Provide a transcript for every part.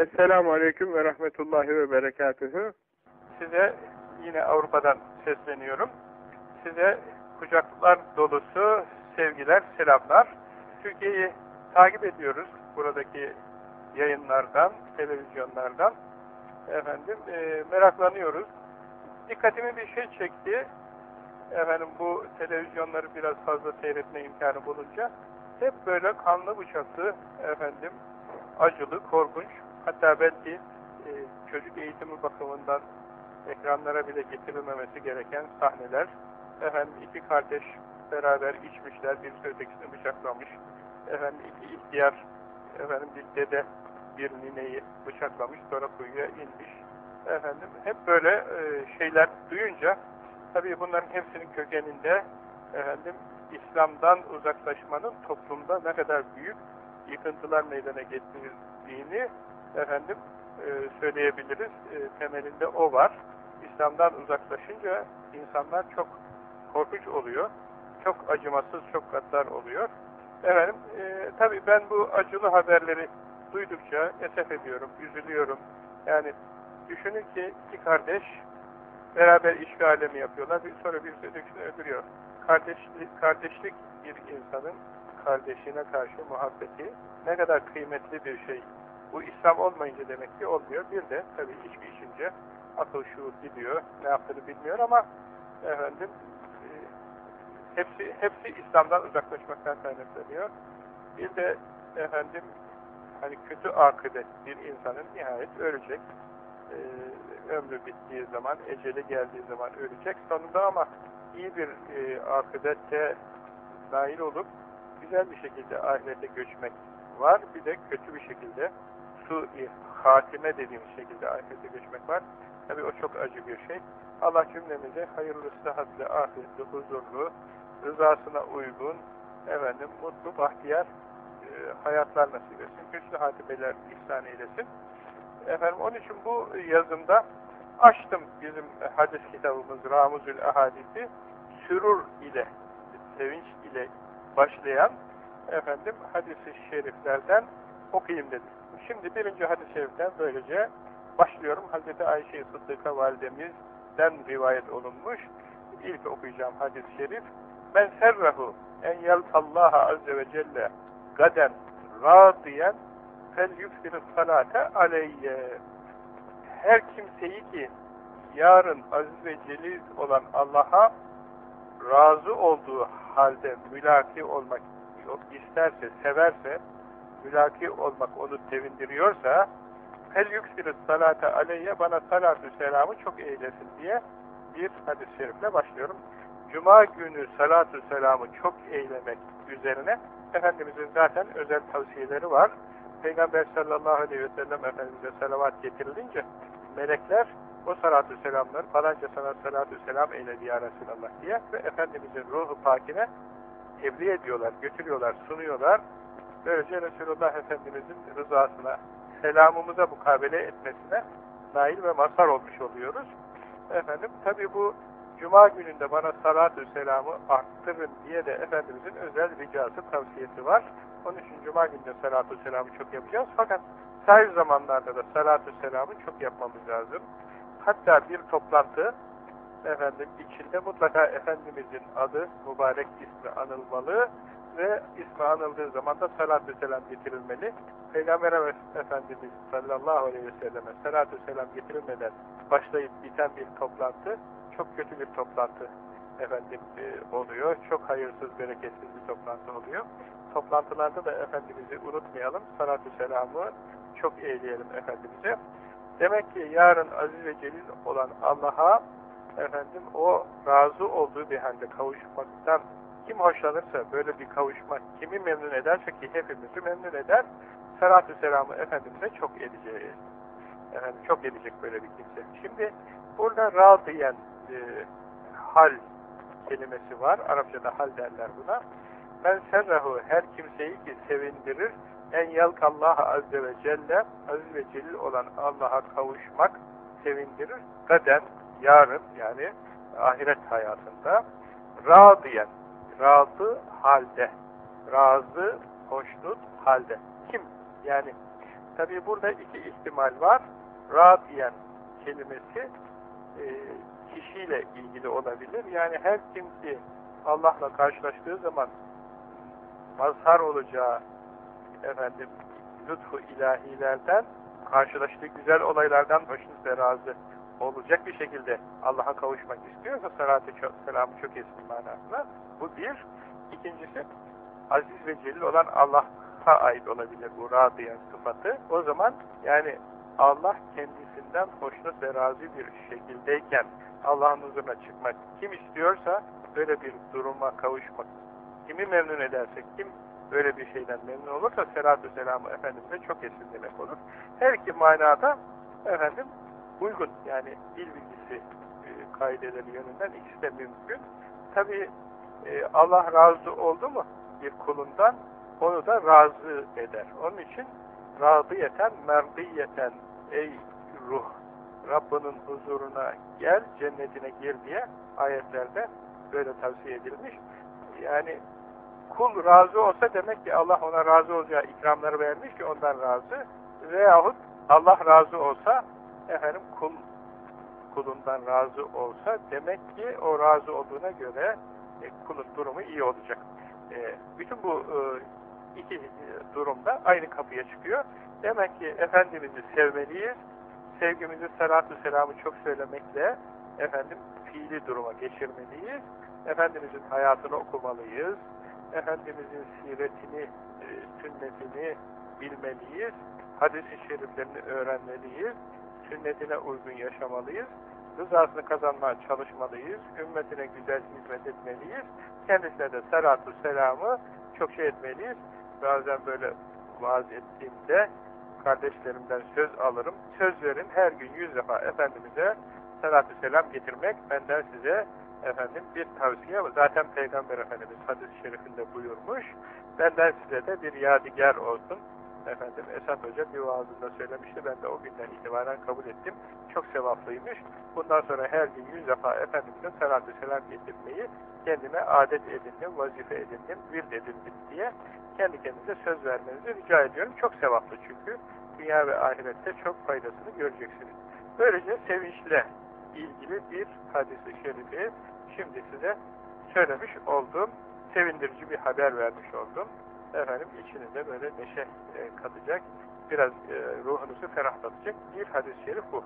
Esselamu Aleyküm ve Rahmetullahi ve Berekatühü. Size yine Avrupa'dan sesleniyorum. Size kucaklar dolusu sevgiler, selamlar. Türkiye'yi takip ediyoruz buradaki yayınlardan, televizyonlardan. Efendim e, meraklanıyoruz. Dikkatimi bir şey çekti. Efendim bu televizyonları biraz fazla seyretme imkanı bulunca hep böyle kanlı bıçaklı efendim acılı, korkunç hatta belki e, çocuk eğitimi bakımından ekranlara bile getirilmemesi gereken sahneler. Efendim iki kardeş beraber içmişler, birisi ötekisini bıçaklamış. Efendim iki ihtiyar efendim bir dede bir nineyi bıçaklamış sonra kuyuya inmiş. Efendim hep böyle e, şeyler duyunca tabii bunların hepsinin kökeninde efendim İslam'dan uzaklaşmanın toplumda ne kadar büyük yıkıntılar meydana getirdiğini efendim e, söyleyebiliriz. E, temelinde o var. İslam'dan uzaklaşınca insanlar çok korkunç oluyor. Çok acımasız, çok gaddar oluyor. Efendim, e, tabii ben bu acılı haberleri duydukça esef ediyorum, üzülüyorum. Yani düşünün ki iki kardeş beraber işgal alemi yapıyorlar. Bir sonra bir ötekisini öldürüyor. Kardeşlik, kardeşlik bir insanın kardeşine karşı muhabbeti ne kadar kıymetli bir şey. Bu İslam olmayınca demek ki olmuyor. Bir de tabii içki içince akıl şuur gidiyor. Ne yaptığını bilmiyor ama efendim e, hepsi hepsi İslam'dan uzaklaşmaktan kaynaklanıyor. Bir de efendim hani kötü akıbet bir insanın nihayet ölecek. Ee, ömrü bittiği zaman, eceli geldiği zaman ölecek. Sonunda ama iyi bir e, akıbette nail olup güzel bir şekilde ahirete göçmek var. Bir de kötü bir şekilde su-i hatime dediğimiz şekilde ahirete göçmek var. Tabi o çok acı bir şey. Allah cümlemize hayırlı, sıhhatli, afiyetli, huzurlu, rızasına uygun, efendim, mutlu, bahtiyar e, hayatlar nasip etsin. Hüsnü hatimeler ihsan eylesin. Efendim, onun için bu yazımda açtım bizim hadis kitabımız Ramuzül Ahadisi sürur ile, sevinç ile başlayan efendim hadis-i şeriflerden okuyayım dedim. Şimdi birinci hadis-i şeriften böylece başlıyorum. Hazreti Ayşe Sıddıka validemizden rivayet olunmuş. İlk okuyacağım hadis-i şerif. Men serrahu en yeltallaha azze ve celle gaden radiyen fel yükfiris salate aleyye. Her kimseyi ki yarın aziz ve celil olan Allah'a razı olduğu halde mülaki olmak isterse, severse, mülaki olmak onu sevindiriyorsa fel yüksiriz salate aleyye bana salatü selamı çok eylesin diye bir hadis-i şerifle başlıyorum. Cuma günü salatü selamı çok eylemek üzerine Efendimizin zaten özel tavsiyeleri var. Peygamber sallallahu aleyhi ve sellem Efendimiz'e salavat getirilince melekler o salatü selamları falanca sana salatü selam eyledi ya Resulallah diye ve Efendimizin ruhu pakine tebliğ ediyorlar, götürüyorlar, sunuyorlar. Böylece Resulullah Efendimizin rızasına, selamımıza mukabele etmesine nail ve mazhar olmuş oluyoruz. Efendim, tabi bu Cuma gününde bana salatü selamı arttırın diye de Efendimizin özel ricası, tavsiyesi var. Onun için Cuma gününde salatü selamı çok yapacağız. Fakat sahil zamanlarda da salatü selamı çok yapmamız lazım. Hatta bir toplantı efendim içinde mutlaka Efendimizin adı, mübarek ismi anılmalı ve ismi anıldığı zaman da salatü selam getirilmeli. Peygamber Efendimiz sallallahu aleyhi ve selleme salatü selam getirilmeden başlayıp biten bir toplantı çok kötü bir toplantı efendim e, oluyor. Çok hayırsız, bereketsiz bir toplantı oluyor. Toplantılarda da Efendimiz'i unutmayalım. Salatü selamı çok eğleyelim Efendimiz'e. Demek ki yarın aziz ve celil olan Allah'a efendim o razı olduğu bir halde kavuşmaktan kim hoşlanırsa böyle bir kavuşmak kimi memnun ederse ki hepimizi memnun eder salatü selamı Efendimiz'e çok edeceğiz. Efendim çok edecek böyle bir kimse. Şimdi burada radiyen e, hal kelimesi var. Arapçada hal derler buna. Ben serrahu her kimseyi ki sevindirir en yalkallaha azze ve celle aziz ve celil olan Allah'a kavuşmak sevindirir. Gaden yarın yani ahiret hayatında radiyen razı halde razı hoşnut halde kim yani Tabi burada iki ihtimal var. Radiyen kelimesi e, kişiyle ilgili olabilir. Yani her kim ki Allah'la karşılaştığı zaman mazhar olacağı efendim lütfu ilahilerden karşılaştığı güzel olaylardan hoşnut ve razı olacak bir şekilde Allah'a kavuşmak istiyorsa salatı çok, selamı çok eski manasında bu bir. İkincisi aziz ve celil olan Allah'a ait olabilir bu radiyen sıfatı. O zaman yani Allah kendisinden hoşnut ve razı bir şekildeyken Allah'ın huzuruna çıkmak kim istiyorsa böyle bir duruma kavuşmak kimi memnun ederse kim böyle bir şeyden memnun olursa selatü selamı Efendimiz'e çok esin demek olur. Her iki manada efendim uygun yani dil bilgisi e, kaideleri yönünden ikisi de mümkün. Tabi e, Allah razı oldu mu bir kulundan onu da razı eder. Onun için radiyeten, merdiyeten ey ruh Rabbinin huzuruna gel, cennetine gir diye ayetlerde böyle tavsiye edilmiş. Yani kul razı olsa demek ki Allah ona razı olacağı ikramları vermiş ki ondan razı. Veyahut Allah razı olsa efendim kul kulundan razı olsa demek ki o razı olduğuna göre e, kulun durumu iyi olacak. E, bütün bu e, iki e, durumda aynı kapıya çıkıyor. Demek ki Efendimiz'i sevmeliyiz. Sevgimizi salatü selamı çok söylemekle efendim fiili duruma geçirmeliyiz. Efendimizin hayatını okumalıyız. Efendimizin siretini, e, sünnetini bilmeliyiz. Hadis-i şeriflerini öğrenmeliyiz. Sünnetine uygun yaşamalıyız. Rızasını kazanmaya çalışmalıyız. Ümmetine güzel hizmet etmeliyiz. Kendisine de salatu selamı çok şey etmeliyiz. Bazen böyle vaaz ettiğimde kardeşlerimden söz alırım. Söz verin her gün yüz defa Efendimiz'e salatü selam getirmek benden size efendim bir tavsiye. Zaten Peygamber Efendimiz hadis-i şerifinde buyurmuş. Benden size de bir yadigar olsun. Efendim Esat Hoca bir vaazında söylemişti. Ben de o günden itibaren kabul ettim. Çok sevaplıymış. Bundan sonra her gün yüz defa Efendimiz'e salatü selam getirmeyi kendime adet edindim, vazife edindim, virt edindim diye kendi kendinize söz vermenizi rica ediyorum. Çok sevaplı çünkü. Dünya ve ahirette çok faydasını göreceksiniz. Böylece sevinçle ilgili bir hadis-i şerifi şimdi size söylemiş oldum. Sevindirici bir haber vermiş oldum. Efendim içinize böyle neşe e, katacak, biraz e, ruhunuzu ferahlatacak bir hadis-i şerif bu.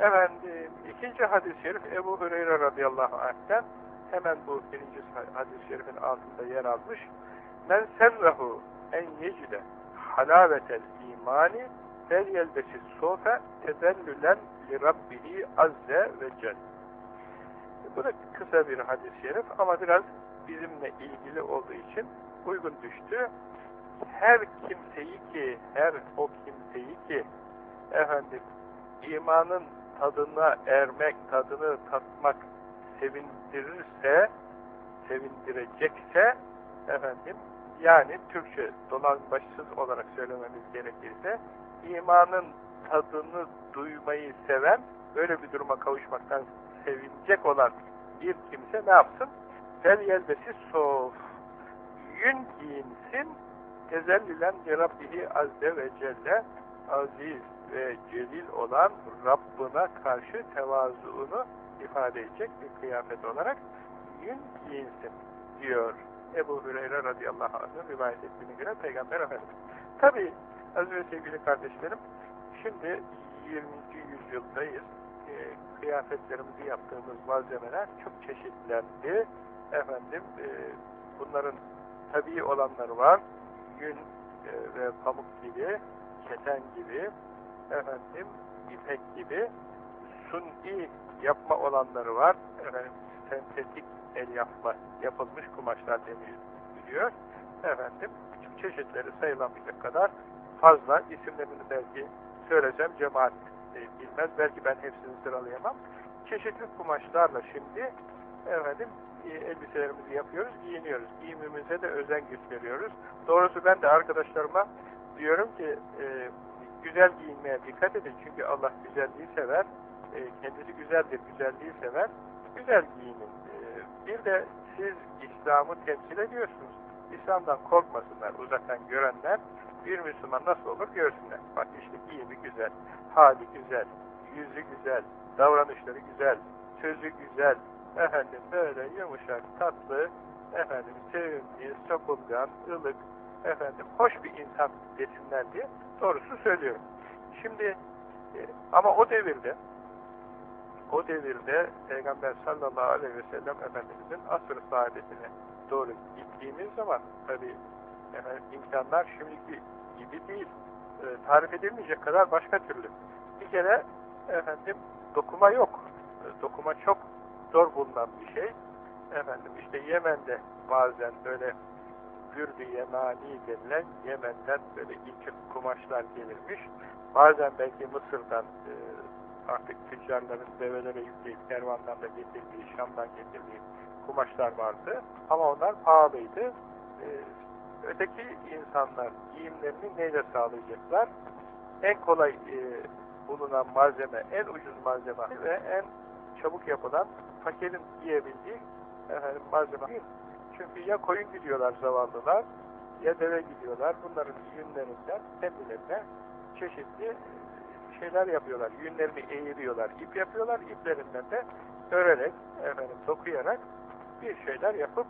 Efendim, ikinci hadis-i şerif Ebu Hureyre radıyallahu anh'ten hemen bu birinci hadis-i şerifin altında yer almış. Men serrahu en yecide halavetel imani fel yelbesi sofe tezellülen li rabbihi azze ve celle. Bu da kısa bir hadis-i şerif ama biraz bizimle ilgili olduğu için uygun düştü. Her kimseyi ki, her o kimseyi ki efendim imanın tadına ermek, tadını tatmak sevindirirse, sevindirecekse efendim yani Türkçe dolanbaşsız olarak söylememiz gerekirse imanın tadını duymayı seven, böyle bir duruma kavuşmaktan sevinecek olan bir kimse ne yapsın? Fel yelbesi sof. Yün giyinsin, tezellülen Rabbihi azze ve celle aziz ve celil olan Rabbına karşı tevazuunu ifade edecek bir kıyafet olarak yün giyinsin diyor Ebu Hüreyre radıyallahu anh'ın rivayet ettiğine göre Peygamber Efendimiz. Tabi aziz ve sevgili kardeşlerim şimdi 20. yüzyıldayız. E, kıyafetlerimizi yaptığımız malzemeler çok çeşitlendi. Efendim e, bunların tabii olanları var. Yün e, ve pamuk gibi, keten gibi, efendim ipek gibi suni yapma olanları var. Efendim sentetik el yapma yapılmış kumaşlar deniliyor. Efendim çeşitleri sayılamayacak kadar fazla isimlerini belki söylesem cemaat e, bilmez. Belki ben hepsini sıralayamam. Çeşitli kumaşlarla şimdi efendim elbiselerimizi yapıyoruz, giyiniyoruz. Giyimimize de özen gösteriyoruz. Doğrusu ben de arkadaşlarıma diyorum ki e, güzel giyinmeye dikkat edin. Çünkü Allah güzelliği sever. E, kendisi güzeldir, güzelliği sever. Güzel giyinin. E, bir de siz İslam'ı temsil ediyorsunuz. İslam'dan korkmasınlar uzaktan görenler. Bir Müslüman nasıl olur görsünler. Bak işte giyimi güzel, hali güzel, yüzü güzel, davranışları güzel, sözü güzel, efendim böyle yumuşak, tatlı, efendim sevimli, sokulgan, ılık, efendim hoş bir insan desinler diye doğrusu söylüyorum. Şimdi e, ama o devirde o devirde Peygamber sallallahu aleyhi ve sellem Efendimizin asr-ı saadetine doğru gittiğimiz zaman tabi efendim, imkanlar şimdiki gibi değil. E, tarif edilmeyecek kadar başka türlü. Bir kere efendim dokuma yok. E, dokuma çok zor bulunan bir şey. Efendim işte Yemen'de bazen böyle gürdü yemani denilen Yemen'den böyle ince kumaşlar gelirmiş. Bazen belki Mısır'dan e, artık tüccarların develere yükleyip kervandan da getirdiği, Şam'dan getirdiği kumaşlar vardı. Ama onlar pahalıydı. E, öteki insanlar giyimlerini neyle sağlayacaklar? En kolay e, bulunan malzeme, en ucuz malzeme ve en çabuk yapılan fakirin giyebildiği efendim, malzeme. Çünkü ya koyun gidiyorlar zavallılar ya deve gidiyorlar. Bunların yünlerinden kendilerine çeşitli şeyler yapıyorlar. Yünlerini eğiriyorlar, ip yapıyorlar. İplerinden de örerek, efendim, dokuyarak bir şeyler yapıp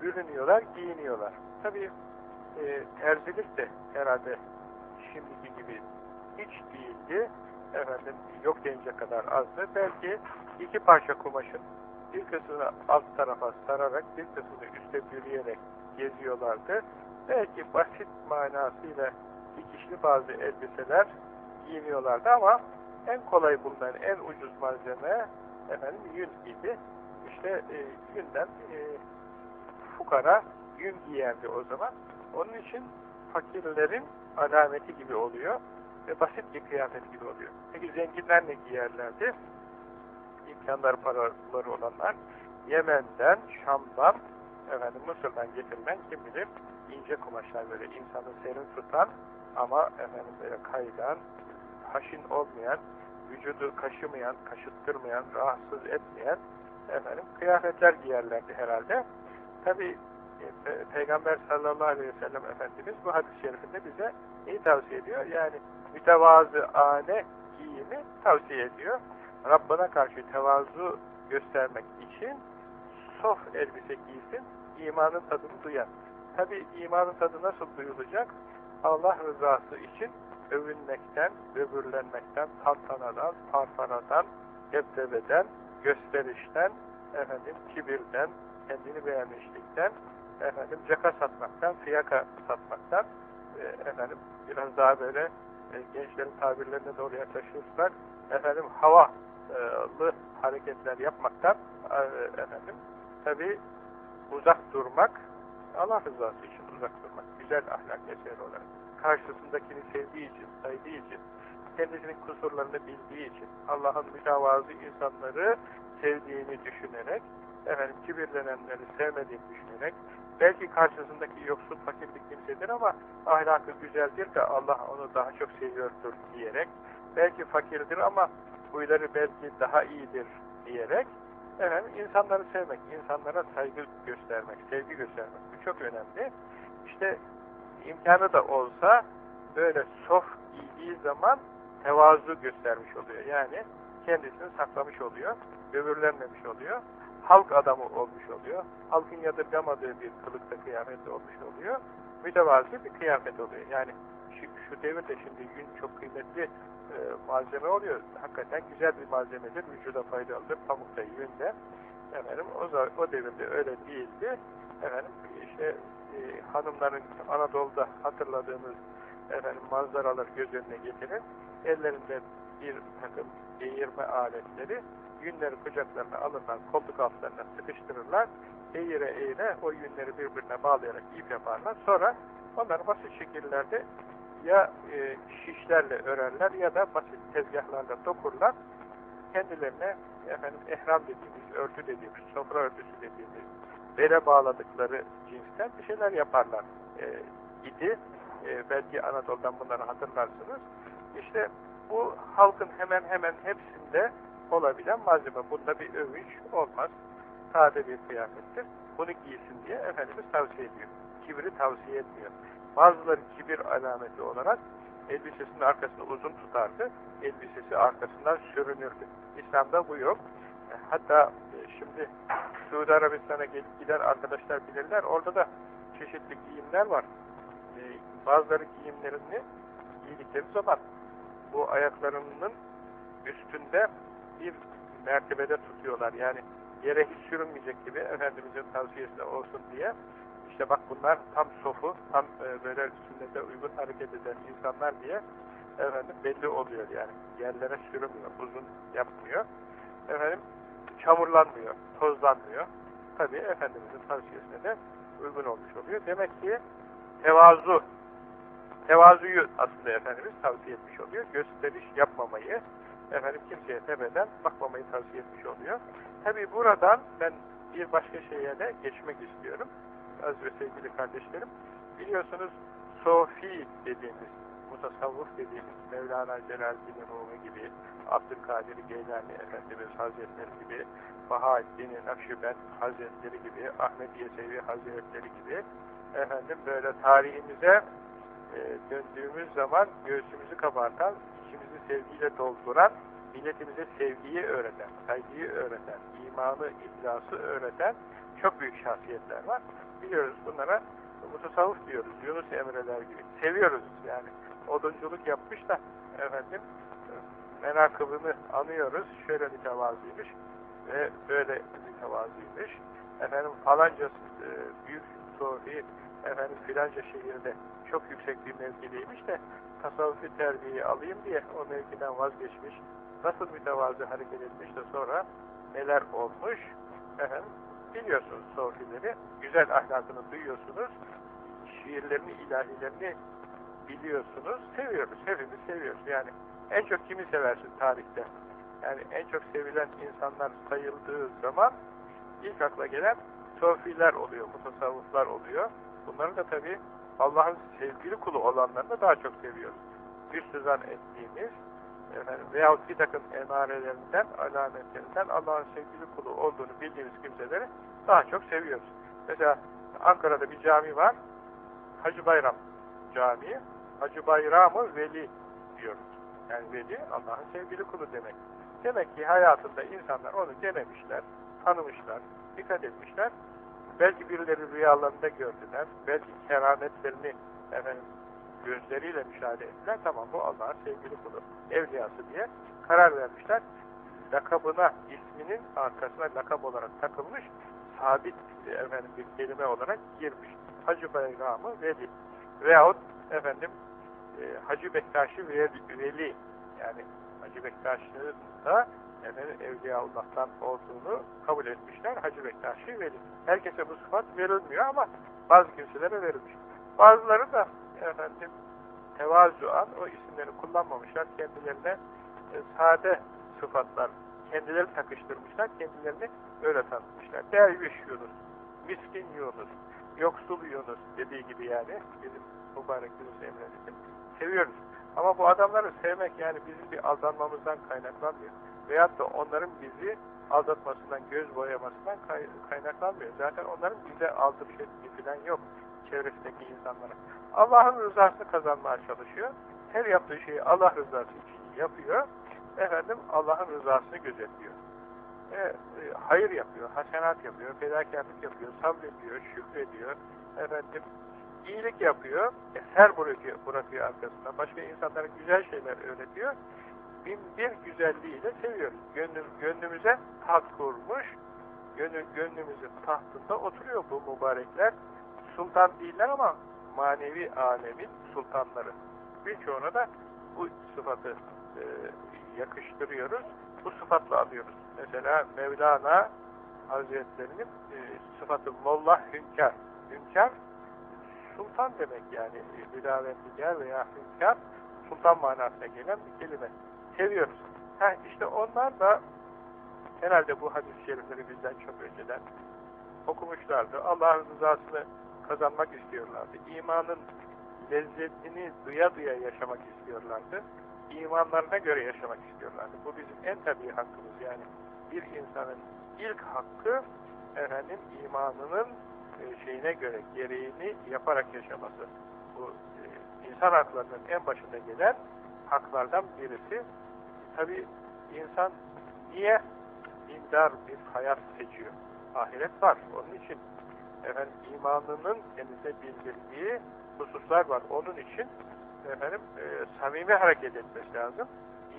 bürünüyorlar, giyiniyorlar. Tabii e, terzilik de herhalde şimdiki gibi hiç değildi. Efendim, yok denecek kadar azdı. Belki iki parça kumaşın bir kısmını alt tarafa sararak, bir kısmını üste bürüyerek geziyorlardı. Belki basit manasıyla dikişli bazı elbiseler giyiniyorlardı ama en kolay bulunan, en ucuz malzeme efendim yün idi. İşte e, yünden e, fukara yün giyerdi o zaman. Onun için fakirlerin alameti gibi oluyor ve basit bir kıyafet gibi oluyor. Peki zenginler ne giyerlerdi? İmkanları paraları olanlar Yemen'den, Şam'dan, efendim Mısır'dan getirilen kim bilir ince kumaşlar böyle insanı serin tutan ama efendim böyle kaygan, haşin olmayan, vücudu kaşımayan, kaşıttırmayan, rahatsız etmeyen efendim kıyafetler giyerlerdi herhalde. Tabi e, Peygamber sallallahu aleyhi ve sellem Efendimiz bu hadis-i şerifinde bize neyi tavsiye ediyor? Yani mütevazı ane giyimi tavsiye ediyor. Rabbana karşı tevazu göstermek için sof elbise giysin, imanın tadını duyan. Tabi imanın tadı nasıl duyulacak? Allah rızası için övünmekten, böbürlenmekten, tantanadan, parfanadan, debdebeden, gösterişten, efendim kibirden, kendini beğenmişlikten, efendim caka satmaktan, fiyaka satmaktan, e, efendim biraz daha böyle gençlerin tabirlerine doğru yaklaşırsak, efendim havalı hareketler yapmaktan, e, efendim tabi uzak durmak, Allah rızası için uzak durmak, güzel ahlak eseri olarak karşısındakini sevdiği için, saydığı için, kendisinin kusurlarını bildiği için, Allah'ın mütevazı insanları sevdiğini düşünerek, efendim kibirlenenleri sevmediğini düşünerek, belki karşısındaki yoksul fakir bir kimsedir ama ahlakı güzeldir de Allah onu daha çok seviyordur diyerek, belki fakirdir ama huyları belki daha iyidir diyerek, efendim insanları sevmek, insanlara saygı göstermek, sevgi göstermek bu çok önemli. İşte imkanı da olsa böyle sof giydiği zaman tevazu göstermiş oluyor. Yani kendisini saklamış oluyor, böbürlenmemiş oluyor, halk adamı olmuş oluyor, halkın yadırgamadığı bir kılıkta kıyafette olmuş oluyor, mütevazı bir kıyafet oluyor. Yani şu, şu devirde şimdi gün çok kıymetli e, malzeme oluyor. Hakikaten güzel bir malzemedir, vücuda faydalıdır, pamukta, yünde. Efendim, o, o devirde öyle değildi. Efendim, işte e, hanımların Anadolu'da hatırladığımız efendim, manzaralar göz önüne getirin. Ellerinde bir takım eğirme aletleri, yünleri kucaklarına alırlar, koltuk altlarına sıkıştırırlar. Eğire eğire o yünleri birbirine bağlayarak ip yaparlar. Sonra onları basit şekillerde ya e, şişlerle örerler ya da basit tezgahlarla dokurlar. Kendilerine efendim ehram dediğimiz, örtü dediğimiz, sofra örtüsü dediğimiz bere bağladıkları cinsten bir şeyler yaparlar e, idi. E, belki Anadolu'dan bunları hatırlarsınız. İşte bu halkın hemen hemen hepsinde olabilen malzeme. Bunda bir övünç olmaz. Sade bir kıyafettir. Bunu giysin diye Efendimiz tavsiye ediyor. Kibri tavsiye etmiyor. Bazıları kibir alameti olarak elbisesinin arkasını uzun tutardı. Elbisesi arkasından sürünürdü. İslam'da bu yok. Hatta e, şimdi Suudi Arabistan'a gelip giden arkadaşlar bilirler. Orada da çeşitli giyimler var. E, bazıları giyimlerini giydikleri zaman bu ayaklarının üstünde bir mertebede tutuyorlar. Yani yere hiç sürünmeyecek gibi Efendimiz'in tavsiyesine olsun diye işte bak bunlar tam sofu, tam e, böyle sünnete uygun hareket eden insanlar diye efendim belli oluyor yani. Yerlere sürünmüyor, uzun yapmıyor. Efendim çamurlanmıyor, tozlanmıyor. Tabii Efendimiz'in tavsiyesine de uygun olmuş oluyor. Demek ki tevazu, tevazuyu aslında Efendimiz tavsiye etmiş oluyor. Gösteriş yapmamayı, efendim kimseye tepeden bakmamayı tavsiye etmiş oluyor. Tabii buradan ben bir başka şeye de geçmek istiyorum. Az ve sevgili kardeşlerim. Biliyorsunuz Sofi dediğimiz, mutasavvuf dediğimiz Mevlana Celaleddin Rumi gibi, Abdülkadir Geylani Efendimiz Hazretleri gibi, Bahaeddin Nakşibend Hazretleri gibi, Ahmet Yesevi Hazretleri gibi efendim böyle tarihimize e, döndüğümüz zaman göğsümüzü kabartan, sevgiyle dolduran, milletimize sevgiyi öğreten, saygıyı öğreten, imanı, ihlası öğreten çok büyük şahsiyetler var. Biliyoruz bunlara mutasavvuf diyoruz. Yunus Emre'ler gibi. Seviyoruz yani. Odunculuk yapmış da efendim menakıbını anıyoruz. Şöyle mütevazıymış ve böyle mütevazıymış. Efendim falanca e, büyük sofi efendim filanca şehirde çok yüksek bir mevkideymiş de tasavvufi terbiyeyi alayım diye o mevkiden vazgeçmiş. Nasıl mütevazı hareket etmiş de sonra neler olmuş biliyorsunuz sofileri. Güzel ahlakını duyuyorsunuz. Şiirlerini, ilahilerini biliyorsunuz. Seviyoruz. Hepimiz seviyoruz. Yani en çok kimi seversin tarihte? Yani en çok sevilen insanlar sayıldığı zaman ilk akla gelen sofiler oluyor, mutasavvıflar oluyor. Bunları da tabi Allah'ın sevgili kulu olanlarını da daha çok seviyoruz. Üstüzan ettiğimiz efendim, veyahut bir takım emarelerinden, alametlerinden Allah'ın sevgili kulu olduğunu bildiğimiz kimseleri daha çok seviyoruz. Mesela Ankara'da bir cami var. Hacı Bayram Camii. Hacı Bayramı Veli diyoruz. Yani Veli Allah'ın sevgili kulu demek. Demek ki hayatında insanlar onu denemişler, tanımışlar, dikkat etmişler. Belki birileri rüyalarında gördüler. Belki kerametlerini efendim, gözleriyle müşahede ettiler. Tamam bu Allah'ın sevgili kulu, evliyası diye karar vermişler. Lakabına, isminin arkasına lakab olarak takılmış, sabit efendim, bir kelime olarak girmiş. Hacı Bayramı Veli. Veyahut efendim e, Hacı Bektaşi Veli. Yani Hacı Bektaşi'nin da efendim, Evliyaullah'tan olduğunu kabul etmişler. Hacı Bektaşi Veli. Herkese bu sıfat verilmiyor ama bazı kimselere verilmiş. Bazıları da efendim tevazuan o isimleri kullanmamışlar. Kendilerine e, sade sıfatlar kendileri takıştırmışlar. Kendilerini öyle tanıtmışlar. Derviş Yunus, miskin Yunus, yoksul Yunus dediği gibi yani bizim mübarek Yunus Emre'nin seviyoruz. Ama bu adamları sevmek yani bizim bir aldanmamızdan kaynaklanmıyor. Veyahut da onların bizi aldatmasından, göz boyamasından kaynaklanmıyor. Zaten onların bize aldırış ettiği falan yok çevresindeki insanlara. Allah'ın rızasını kazanmaya çalışıyor. Her yaptığı şeyi Allah rızası için yapıyor. Efendim Allah'ın rızasını gözetliyor. E, e, hayır yapıyor, hasenat yapıyor, fedakarlık yapıyor, sabrediyor, şükrediyor. Efendim iyilik yapıyor, eser bırakıyor, bırakıyor arkasında. Başka insanlara güzel şeyler öğretiyor. Bin bir güzelliğiyle seviyoruz. Gönlüm, gönlümüze taht kurmuş, gönül, gönlümüzün tahtında oturuyor bu mübarekler. Sultan değiller ama manevi alemin sultanları. Birçoğuna da bu sıfatı e, yakıştırıyoruz. Bu sıfatla alıyoruz. Mesela Mevlana Hazretlerinin e, sıfatı Molla Hünkar. Hünkar sultan demek yani. Hüdavendigar veya hünkar sultan manasına gelen bir kelime. Seviyoruz. Ha işte onlar da herhalde bu hadis-i şerifleri bizden çok önceden okumuşlardı. Allah'ın rızasını kazanmak istiyorlardı. İmanın lezzetini duya duya yaşamak istiyorlardı. İmanlarına göre yaşamak istiyorlardı. Bu bizim en tabii hakkımız yani. Bir insanın ilk hakkı efendim imanının e, şeyine göre gereğini yaparak yaşaması. bu e, insan haklarının en başında gelen haklardan birisi. Tabi insan niye dindar bir hayat seçiyor? Ahiret var. Onun için efendim imanının kendisine bildirdiği hususlar var. Onun için efendim e, samimi hareket etmesi lazım.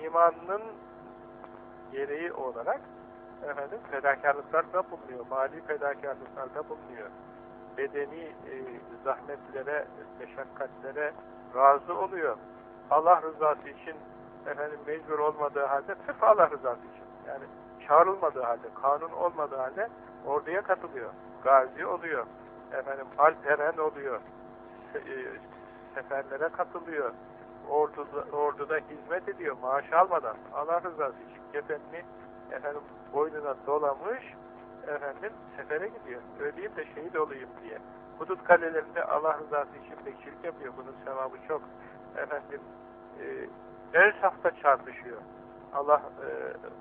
İmanının gereği olarak efendim fedakarlıklarda bulunuyor. Mali fedakarlıklarda bulunuyor. Bedeni e, zahmetlere, meşakkatlere razı oluyor. Allah rızası için efendim mecbur olmadığı halde sırf Allah rızası için yani çağrılmadığı halde, kanun olmadığı halde orduya katılıyor. Gazi oluyor. Efendim alperen oluyor. E, seferlere katılıyor. Orduda, orduda hizmet ediyor maaş almadan. Allah rızası için kefenini efendim boynuna dolamış efendim sefere gidiyor. Öleyim de şehit olayım diye. Hudut kalelerinde Allah rızası için bekçilik yapıyor. Bunun sevabı çok. Efendim e, ön safta çarpışıyor. Allah e,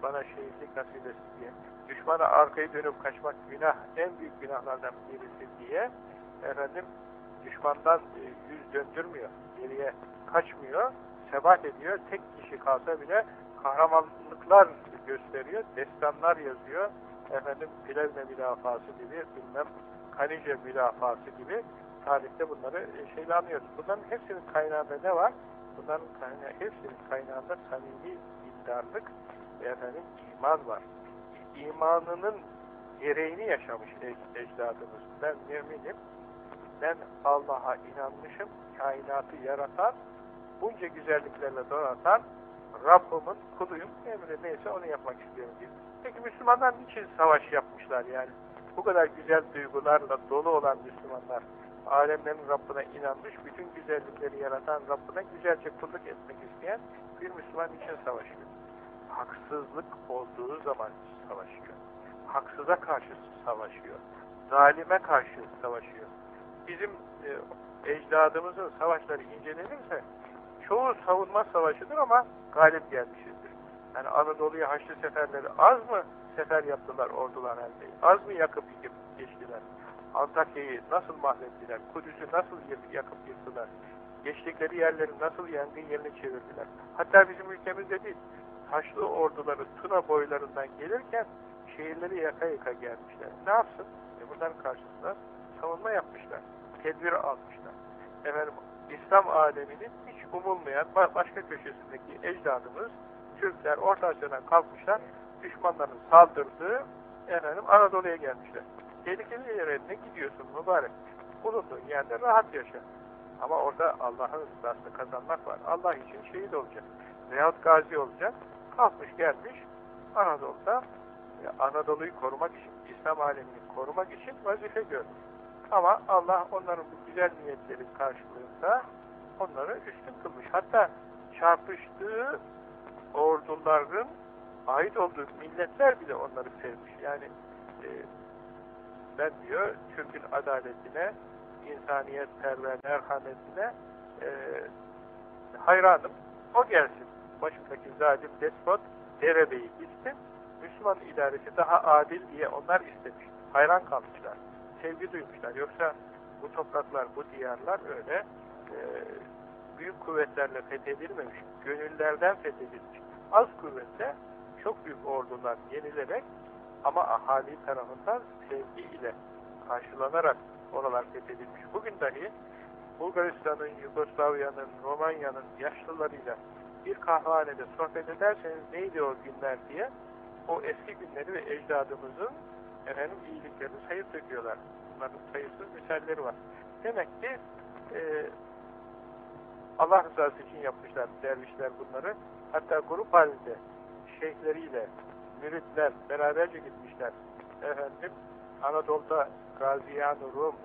bana şehitlik nasip etsin diye. Düşmana arkayı dönüp kaçmak günah, en büyük günahlardan birisi diye efendim düşmandan e, yüz döndürmüyor. Geriye kaçmıyor, sebat ediyor. Tek kişi kalsa bile kahramanlıklar gösteriyor, destanlar yazıyor. Efendim Plevne mülafası gibi, bilmem Kanice mülafası gibi tarihte bunları e, şeyle anlıyoruz. Bunların hepsinin kaynağında ne var? Bunların kaynağı, hepsinin kaynağında samimi dindarlık ve efendim iman var. İmanının gereğini yaşamış ecdadımız. Ben müminim, ben Allah'a inanmışım, kainatı yaratan, bunca güzelliklerle donatan Rabbimin kuluyum, emri neyse onu yapmak istiyorum diye. Peki Müslümanlar niçin savaş yapmışlar yani? Bu kadar güzel duygularla dolu olan Müslümanlar, alemlerin Rabbine inanmış, bütün güzellikleri yaratan Rabbine güzelce kulluk etmek isteyen bir Müslüman için savaşıyor. Haksızlık olduğu zaman savaşıyor. Haksıza karşı savaşıyor. Zalime karşı savaşıyor. Bizim e, ecdadımızın savaşları incelenirse çoğu savunma savaşıdır ama galip gelmişizdir. Yani Anadolu'ya Haçlı seferleri az mı sefer yaptılar ordular halde? Az mı yakıp yıkıp geçtiler? Antakya'yı nasıl mahvettiler? Kudüs'ü nasıl yakıp yıktılar? Geçtikleri yerleri nasıl yangın yerine çevirdiler? Hatta bizim ülkemizde değil, Haçlı orduları Tuna boylarından gelirken şehirleri yaka yaka gelmişler. Ne yapsın? E bunların karşısında savunma yapmışlar. Tedbir almışlar. Efendim, İslam aleminin hiç umulmayan başka köşesindeki ecdadımız Türkler Orta Asya'dan kalkmışlar. Düşmanların saldırdığı efendim Anadolu'ya gelmişler. Tehlikeli yere ne gidiyorsun mübarek? Bulunduğun yerde rahat yaşa. Ama orada Allah'ın rızasını kazanmak var. Allah için şehit olacak. Veyahut gazi olacak. Kalkmış gelmiş Anadolu'da Anadolu'yu korumak için, İslam alemini korumak için vazife görmüş. Ama Allah onların bu güzel niyetleri karşılığında onları üstün kılmış. Hatta çarpıştığı orduların ait olduğu milletler bile onları sevmiş. Yani e, ben diyor Türk'ün adaletine, insaniyet perver merhametine e, hayranım. O gelsin. Başındaki zalim despot derebeyi gitsin. Müslüman idaresi daha adil diye onlar istemiş. Hayran kalmışlar. Sevgi duymuşlar. Yoksa bu topraklar, bu diyarlar öyle e, büyük kuvvetlerle fethedilmemiş. Gönüllerden fethedilmiş. Az kuvvetle çok büyük ordular yenilerek ama ahali tarafından sevgi ile karşılanarak oralar fethedilmiş. Bugün dahi Bulgaristan'ın, Yugoslavya'nın, Romanya'nın yaşlılarıyla bir kahvehanede sohbet ederseniz neydi o günler diye o eski günleri ve ecdadımızın efendim iyiliklerini sayıp döküyorlar. Bunların sayısız misalleri var. Demek ki e, Allah rızası için yapmışlar dervişler bunları. Hatta grup halinde şeyhleriyle müritler beraberce gitmişler. Efendim Anadolu'da Gaziyan Rum,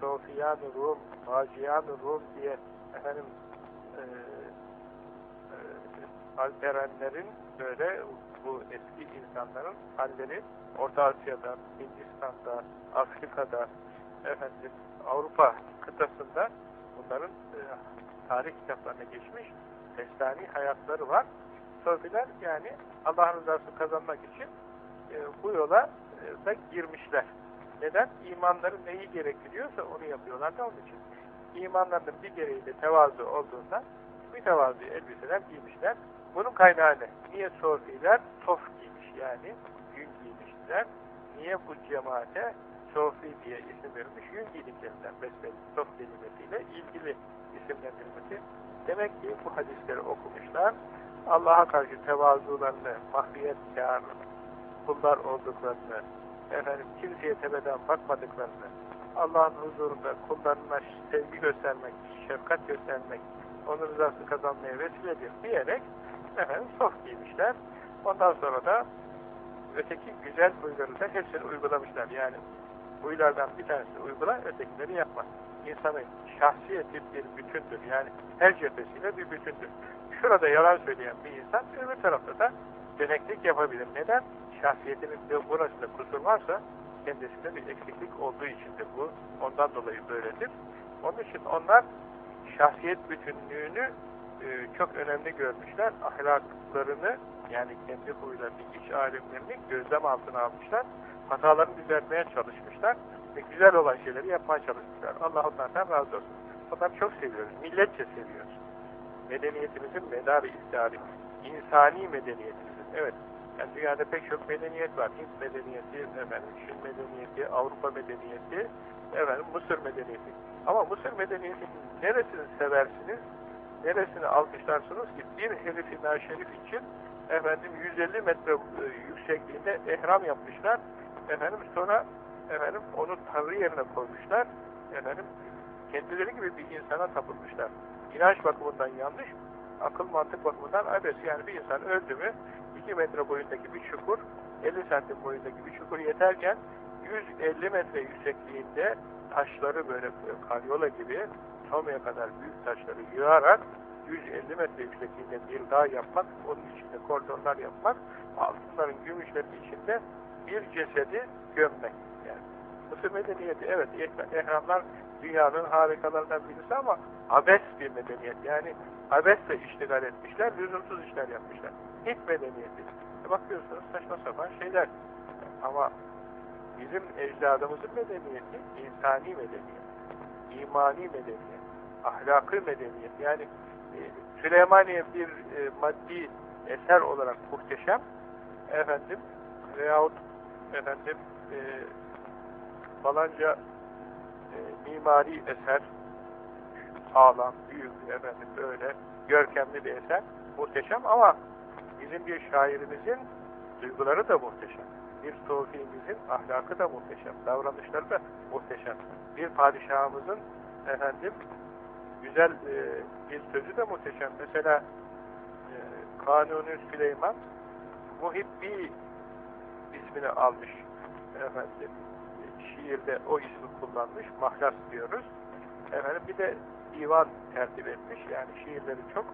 Sofiyan Rum, Gaziyan Rum diye efendim e, e, Alperenlerin böyle bu eski insanların halleri Orta Asya'da, Hindistan'da, Afrika'da, efendim Avrupa kıtasında bunların e, tarih kitaplarına geçmiş efsani hayatları var. Sofiler yani Allah rızasını kazanmak için e, bu yola e, da girmişler. Neden? İmanları neyi gerektiriyorsa onu yapıyorlar da onun için. imanlarının bir gereği de tevazu olduğundan mütevazi elbiseler giymişler. Bunun kaynağı ne? Niye sofiler tof giymiş yani? Yün giymişler. Niye bu cemaate sofi diye isim verilmiş? Yün giydiklerinden besbelli sof kelimesiyle ilgili isimlendirmesi. Demek ki bu hadisleri okumuşlar. Allah'a karşı tevazularını, mahfiyetkar kullar olduklarını, efendim kimseye tepeden bakmadıklarını, Allah'ın huzurunda kullarına sevgi göstermek, şefkat göstermek, onun rızasını kazanmaya vesiledir diyerek efendim sof giymişler. Ondan sonra da öteki güzel huyları da hepsini uygulamışlar. Yani huylardan bir tanesi uygula, ötekileri yapma. İnsanın şahsiyeti bir bütündür. Yani her cephesiyle bir bütündür. Şurada yalan söyleyen bir insan öbür tarafta da deneklik yapabilir. Neden? Şahsiyetinin burasında kusur varsa kendisinde bir eksiklik olduğu içindir bu. Ondan dolayı böyledir. Onun için onlar şahsiyet bütünlüğünü e, çok önemli görmüşler. Ahlaklarını yani kendi huylarını, iç alimlerini gözlem altına almışlar. Hatalarını düzeltmeye çalışmışlar. Ve güzel olan şeyleri yapmaya çalışmışlar. Allah onlardan razı olsun. Onları çok seviyoruz. Milletçe seviyoruz. Medeniyetimizin medarı istiharı. insani medeniyetimizin. Evet. Yani dünyada pek çok medeniyet var. Hint medeniyeti, efendim, Çin medeniyeti, Avrupa medeniyeti, efendim, Mısır medeniyeti. Ama Mısır medeniyetinin neresini seversiniz, neresini alkışlarsınız ki bir herifi naşerif için efendim 150 metre e, yüksekliğinde ehram yapmışlar. Efendim sonra efendim onu tanrı yerine koymuşlar. Efendim kendileri gibi bir insana tapılmışlar. İnanç bakımından yanlış, akıl mantık bakımından abes. Yani bir insan öldü mü 2 metre boyundaki bir çukur, 50 santim boyundaki bir çukur yeterken 150 metre yüksekliğinde taşları böyle karyola gibi Toma'ya kadar büyük taşları yığarak 150 metre yüksekliğinde bir dağ yapmak, onun içinde koridorlar yapmak, altınların, gümüşlerin içinde bir cesedi gömmek. Mısır medeniyeti, evet ehramlar dünyanın harikalarından birisi ama abes bir medeniyet. Yani abesle iştigal etmişler, lüzumsuz işler yapmışlar. Hint medeniyeti. E bakıyorsunuz saçma sapan şeyler. Ama bizim ecdadımızın medeniyeti insani medeniyet, imani medeniyet, ahlakı medeniyet. Yani e, Süleymaniye bir e, maddi eser olarak muhteşem efendim veyahut efendim e, falanca e, mimari eser sağlam, büyük efendim böyle görkemli bir eser muhteşem ama bizim bir şairimizin duyguları da muhteşem. Bir sofimizin ahlakı da muhteşem. Davranışları da muhteşem. Bir padişahımızın efendim güzel e, bir sözü de muhteşem. Mesela e, Kanuni Süleyman Muhibbi ismini almış. Efendim şiirde o ismi kullanmış. Mahlas diyoruz. Efendim bir de divan tertip etmiş. Yani şiirleri çok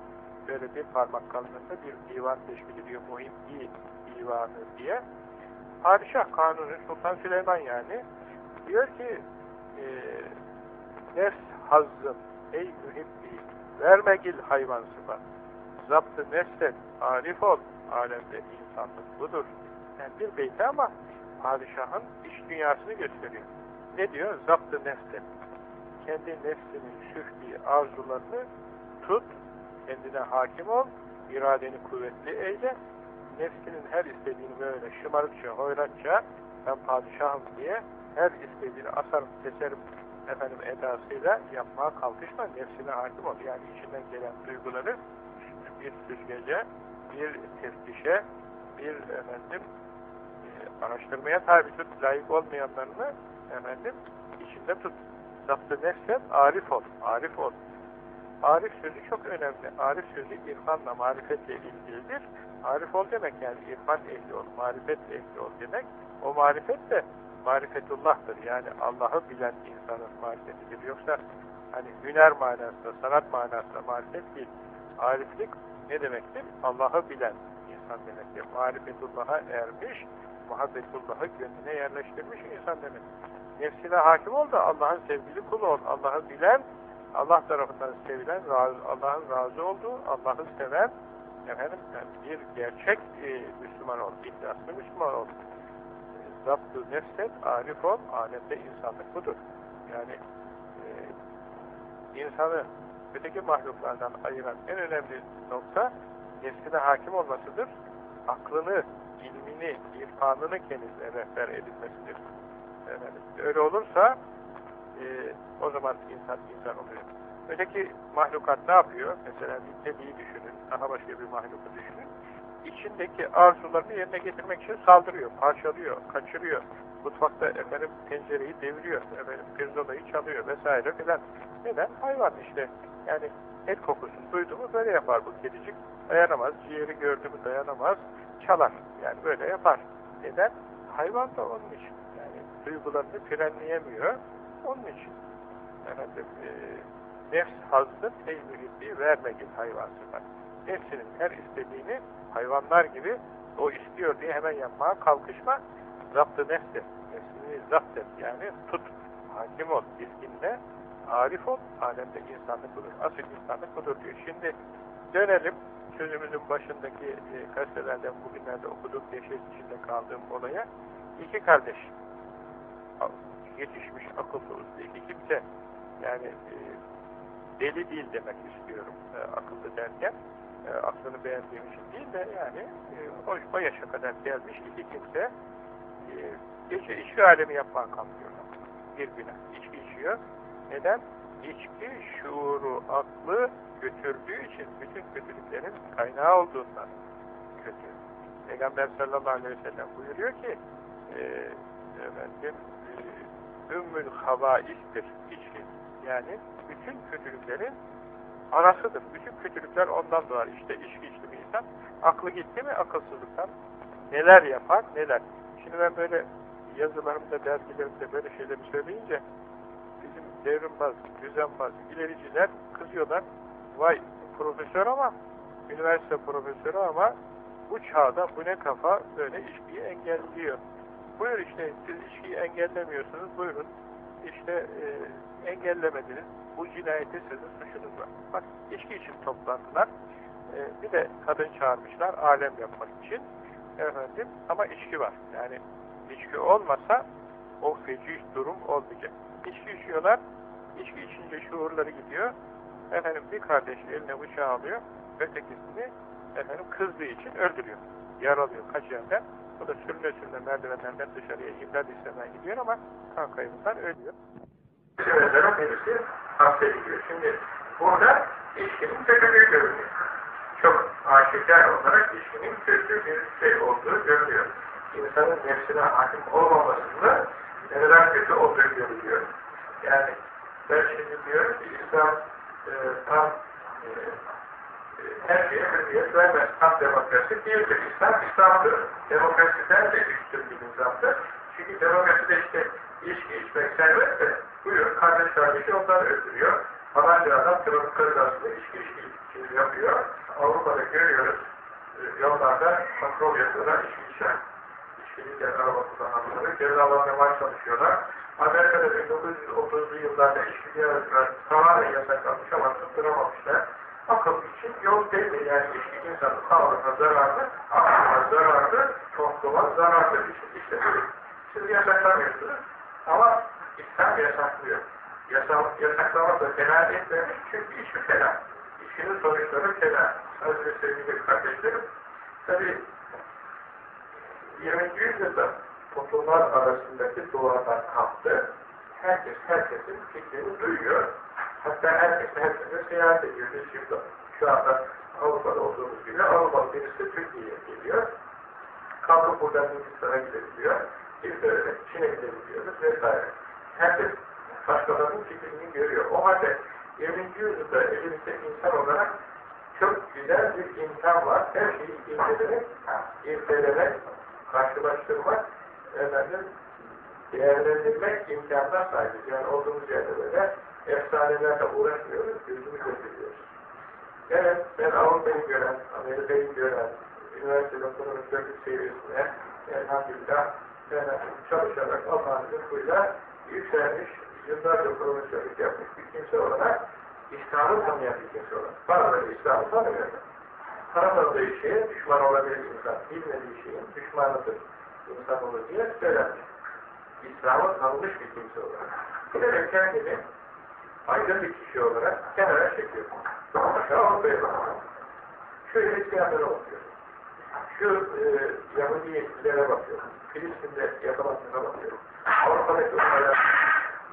böyle bir parmak kalınlığında bir divan teşkil ediyor. Muhibbi divanı diye. Padişah Kanuni Sultan Süleyman yani diyor ki e, nefs hazzım ey mühibbi vermegil hayvan sıfat zaptı nefset arif ol alemde insanlık budur. Yani bir beyti ama padişahın iş dünyasını gösteriyor. Ne diyor? Zaptı nefset. Kendi nefsinin şüphli arzularını tut, kendine hakim ol, iradeni kuvvetli eyle, nefsinin her istediğini böyle şımarıkça, hoyratça ben padişahım diye her istediğini asarım, keserim efendim edasıyla yapmaya kalkışma, nefsine hakim ol. Yani içinden gelen duyguları bir süzgece, bir teftişe, bir efendim araştırmaya tabi tut, layık olmayanlarını efendim içinde tut. Zaptı nefset, arif ol, arif ol. Arif sözü çok önemli. Arif sözü irfanla, marifetle ilgilidir. Arif ol demek yani irfan ehli ol, marifet ehli ol demek. O marifet de marifetullah'tır. Yani Allah'ı bilen insanın marifetidir. Yoksa hani hüner manasında, sanat manasında marifet değil. Ariflik ne demektir? Allah'ı bilen insan demektir. Marifetullah'a ermiş, muhabbetullah'ı gönlüne yerleştirmiş insan demek. Nefsine hakim ol da Allah'ın sevgili kulu ol. Allah'ı bilen, Allah tarafından sevilen, Allah'ın razı olduğu, Allah'ı seven, efendim, bir gerçek e, Müslüman ol, ihlaslı Müslüman ol. Zaptı nefset, arif ol, alemde insanlık budur. Yani e, insanı öteki mahluklardan ayıran en önemli nokta nefsine hakim olmasıdır. Aklını, ilmini, irfanını kendisine rehber edilmesidir. Efendim, öyle olursa e, o zaman insan insan oluyor. Öteki mahlukat ne yapıyor? Mesela bir kediyi düşünün, daha başka bir mahluku düşünün. İçindeki arzularını yerine getirmek için saldırıyor, parçalıyor, kaçırıyor. Mutfakta efendim tencereyi deviriyor, efendim pirzolayı çalıyor vesaire filan. Neden? Hayvan işte. Yani et kokusunu duydu mu böyle yapar bu kedicik. Dayanamaz, ciğeri gördü mü dayanamaz, çalar. Yani böyle yapar. Neden? Hayvan da onun için. Yani duygularını frenleyemiyor. Onun için. Efendim, e, nefs hazzı ey mühibbi vermegil hayvansına. Nefsinin her istediğini hayvanlar gibi o istiyor diye hemen yapmaya kalkışma. Zapt-ı nefs et. Nefsini zapt et. Yani tut. Hakim ol. Bilginle arif ol. Alemde insanlık budur. Asıl insanlık budur diyor. Şimdi dönelim sözümüzün başındaki e, gazetelerden bugünlerde okuduk dehşet içinde kaldığım olaya. İki kardeş yetişmiş akıllı uslu iki kimse. Yani e, deli değil demek istiyorum e, akıllı derken. E, aklını beğendiğim için değil de yani e, o, yaşa kadar gelmiş iki kimse. E, gece içki alemi yapmaya kalkıyorlar. Bir güne. İçki içiyor. Neden? İçki şuuru, aklı götürdüğü için bütün kötülüklerin kaynağı olduğundan kötü. Peygamber sallallahu aleyhi ve sellem buyuruyor ki e, efendim e, ümmül havaistir içki. Yani bütün kötülüklerin arasıdır. Bütün kötülükler ondan doğar. İşte içki içti bir insan. Aklı gitti mi akılsızlıktan neler yapar neler. Şimdi ben böyle yazılarımda, dergilerimde böyle şeyleri söyleyince devrimbaz, düzenbaz, ilericiler kızıyorlar. Vay profesör ama üniversite profesörü ama bu çağda bu ne kafa böyle içkiyi engelliyor. Buyur işte siz içkiyi engellemiyorsunuz buyurun. İşte e, engellemediniz. Bu cinayeti sizin suçunuz var. Bak içki için toplandılar. E, bir de kadın çağırmışlar alem yapmak için. Efendim ama içki var. Yani içki olmasa o feci durum olmayacak. İçki içiyorlar. İçki içince şuurları gidiyor. Efendim bir kardeş eline bıçağı alıyor. Ötekisini efendim kızdığı için öldürüyor. Yaralıyor kaç yerden. O da sürüne sürüne merdivenlerden dışarıya imdad istemeye gidiyor ama kan kaybından ölüyor. Sürelerin birisi hapsediliyor. Şimdi burada içkinin kötülüğü görülüyor. Çok aşikar olarak içkinin kötü bir şey olduğu görülüyor. İnsanın nefsine hakim olmamasında ne kadar kötü olduğu görülüyor. Yani ben şimdi diyorum ki İslam e, tam e, her şeye hürriyet vermez. Tam demokrasi değildir. İslam, İslam'dır. Demokrasiden de üstün bir nizamdır. Çünkü demokraside işte içki içmek serbest de buyur kardeş kardeşi onları öldürüyor. Falanca adam trafik kazasında içki içki yapıyor. Avrupa'da görüyoruz. E, yollarda kontrol yapıyorlar içki içen. İçkili araba kullananları cezalandırmaya çalışıyorlar. Amerika'da 1930'lu yıllarda içki tamamen yasaklanmış ama tutturamamışlar akıl için yol değil yani içki insanın sağlığına zararlı, aklına zararlı, topluma zararlı bir şey. İşte siz yasaklamıyorsunuz ama İslam yasaklıyor. Yasak, yasaklamak da fena etmemiş çünkü içki fena. İçkinin sonuçları fena. Aziz sevgili kardeşlerim, tabi 20. yüzyılda toplumlar arasındaki duvarlar kalktı. Herkes herkesin fikrini duyuyor. Hatta herkes herkese seyahat ediyor. Biz şimdi şu anda Avrupa'da olduğumuz gibi Avrupalı birisi Türkiye'ye geliyor. Kalkıp buradan Hindistan'a gidebiliyor. Biz de öyle Çin'e gidebiliyoruz vesaire. Herkes başkalarının fikrini görüyor. O halde 20. yüzyılda elimizde insan olarak çok güzel bir imkan var. Her şeyi incelemek, irdelemek, karşılaştırmak, efendim, değerlendirmek imkanına sahibiz. Yani olduğumuz yerde böyle efsanelerle uğraşmıyoruz, gözümü gösteriyoruz. Evet, ben Avrupa'yı gören, Amerika'yı gören, üniversite doktorunun döküm seviyesine elhamdülillah çalışarak Allah'ın lütfuyla yükselmiş, yıllarca profesörlük yapmış bir kimse olarak İslam'ı tanıyan bir kimse olarak. Bazıları İslam'ı tanımıyor. Tanımadığı şeye düşman olabilir insan. Bilmediği şeyin düşmanıdır. İnsan olur diye söylenmiş. İslam'ı tanımış bir kimse olarak. De kendini aydın bir kişi olarak kenara çekiyor. Aşağı Avrupa'ya bakıyor. Şu Hristiyanlara bakıyor. Şu e, Yahudilere bakıyor. Filistin'de yapılanlara bakıyor. Avrupa'daki onlara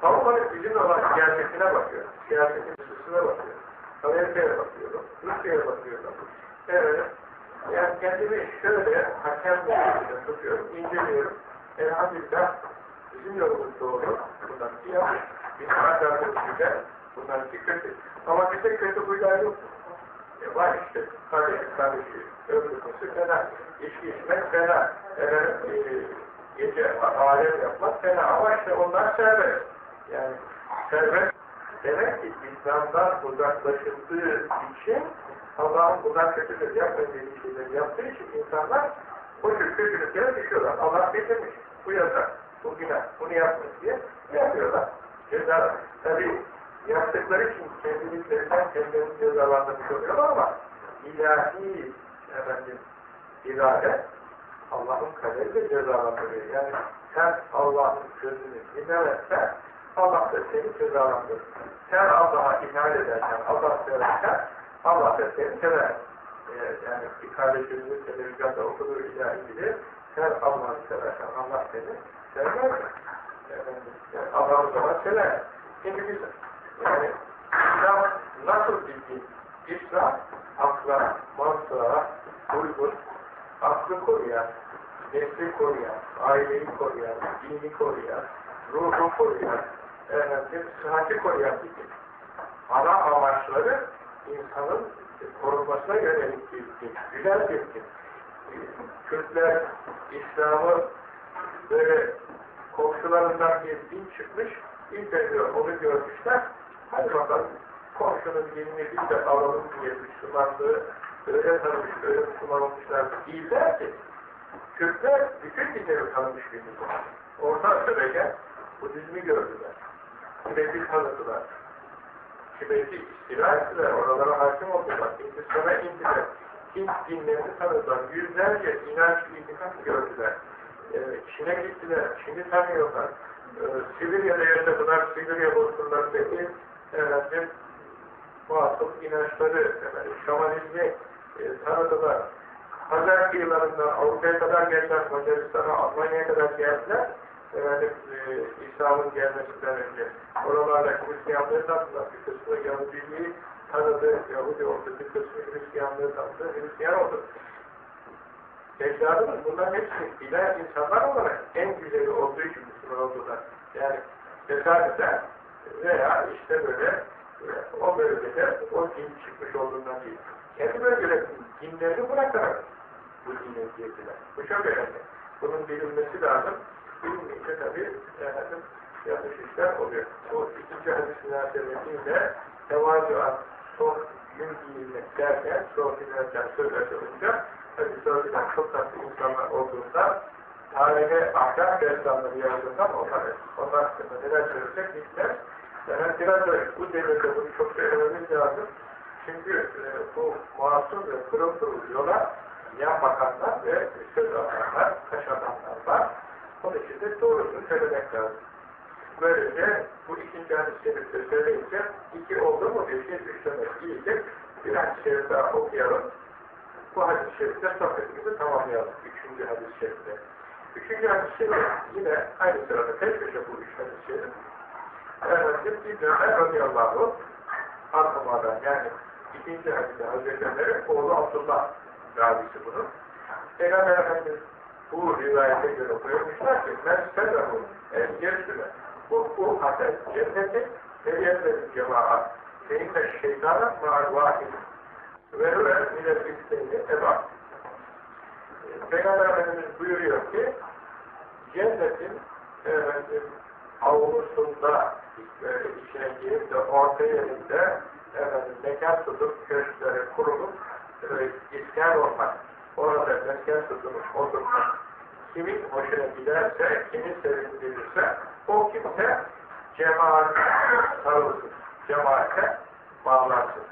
Avrupa'nın bizim olan siyasetine bakıyor. Siyasetin ısısına bakıyor. Amerika'ya bakıyorum. Rusya'ya bakıyorum. Evet. Yani kendimi şöyle hakem bir şekilde tutuyorum, inceliyorum. Elhamdülillah bizim yolumuz doğru. Bundan yanlış. Bizim ahlakımız güzel. Bundan bir kötü. Ama bize kötü huylar yok. E var işte. Kardeşi kardeşi öldürmesi fena. İçki içmek fena. Efendim, e, gece alem yapmak fena. Ama işte onlar serbest. Yani serbest demek ki İslam'dan uzaklaşıldığı için Allah'ın bundan kötülük yapmadığı şeyleri yaptığı için insanlar o tür kötülüklere düşüyorlar. Allah getirmiş. Bu yasak, bu günah, bunu yapmayın diye yapıyorlar. Ceza, tabi yaptıkları için kendiliklerinden kendilerini cezalandırmış oluyorlar ama ilahi efendim, irade Allah'ın kaderiyle cezalandırıyor. Yani sen Allah'ın sözünü dinlemezsen Allah da seni cezalandırır. Sen Allah'a inat edersen, Allah seversen Allah da seni sever. Ee, yani bir kardeşimizin televizyonda okuduğu ilahi gibi sen Allah'ı seversen Allah seni sevmez. Yani Allah'ı zaman sever. Şimdi biz yani İslam nasıl bir din? İslam akla, mantığa uygun, aklı koruyan, nesli koruyan, aileyi koruyan, dini koruyan, ruhu koruyan, efendim, sıhhati koruyan. Ana amaçları insanın korunmasına yönelik bir din. Güzel bir din. Kürtler İslam'ı böyle komşularından bir din çıkmış, ilk önce onu görmüşler, hadi bakalım komşunun dinini biz de alalım diye Müslümanlığı öyle tanımış, öyle Müslüman olmuşlar değiller ki, Kürtler bütün dinleri tanımış bir Müslüman. Orta sürece Budizmi gördüler. Tibet'i tanıdılar. Tibet'i istila ettiler. Oralara hakim oldular. Hindistan'a indiler. Hint dinlerini tanıdılar. Yüzlerce inanç itikat gördüler. Ee, Çin'e gittiler. Çin'i tanıyorlar. Ee, Sibirya'da yaşadılar. Sibirya bozkurlarındaki efendim, muhatap inançları, efendim, şamanizmi e, tanıdılar. Hazar kıyılarından Avrupa'ya kadar geldiler, Macaristan'a, Almanya'ya kadar geldiler. Efendim, e, İslam'ın gelmesinden önce. Oralarda Hristiyanlığı tanıdılar. Bir kısmı Yahudiliği tanıdı, Yahudi oldu. Bir kısmı Hristiyanlığı tanıdı, Hristiyan oldu. Ecdadımız bunların hepsi bilen insanlar olarak en güzeli olduğu için Müslüman oldular. Yani tesadüfen veya işte böyle o bölgede o din çıkmış olduğundan değil. Kendi bölgede dinlerini bırakarak bu dine girdiler. Bu çok önemli. Bunun bilinmesi lazım. Bilinmeyince tabii efendim, yanlış işler oluyor. Bu ikinci hadis münasebetiyle tevazuat, son gün giyilmek derken, son dinlerken söz açılınca tabii söylenen çok tatlı insanlar olduğunda tarihe ahlak destanları yazdığından onlar, onlar hakkında neler söyleyecek bilmez. Yani biraz da bu devirde bunu çok söylememiz lazım. Çünkü e, bu masum ve pırıl pırıl yola yan bakanlar ve söz atanlar, taş atanlar var. Onun için de doğrusunu söylemek lazım. Böylece bu ikinci hadis-i söyleyince iki oldu mu bir şey üçlemek iyidir. Bir hadis-i şerif daha okuyalım. Bu hadis-i şerifte sohbetimizi tamamlayalım. Üçüncü hadis-i şerifte. Üçüncü hadis-i şerif yine aynı sırada peş peşe bu üç hadis-i şerif. Efendim İbn Ömer radıyallahu anhuma'dan yani ikinci hadiste Hazreti Ömer'in oğlu Abdullah ravisi bunun. Peygamber Efendimiz bu rivayete göre koymuşlar ki yersüne bu bu haset cenneti ve yerlerin cemaat seninle şeytana ma'al vahid ve rüve minel isteyni eba. Peygamber Efendimiz buyuruyor ki cennetin efendim, avlusunda böyle içine girip de orta yerinde efendim, mekan tutup köşklere kurulup böyle iskan olmak, orada mekan tutulmuş oturmak, kimin hoşuna giderse, kimi sevindirirse, o kimse cemaate sarılsın, cemaate bağlansın.